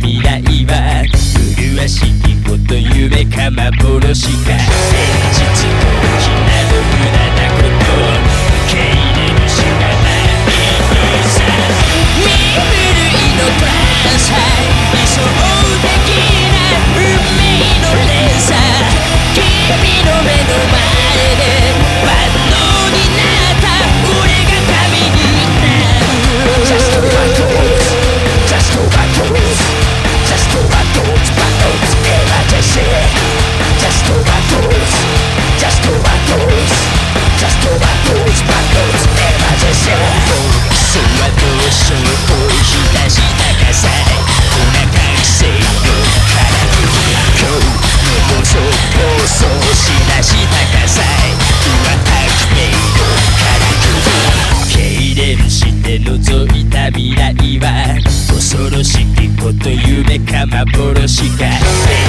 未来は麗しきこと夢か幻か。覗いた未来は恐ろしきこと夢か幻か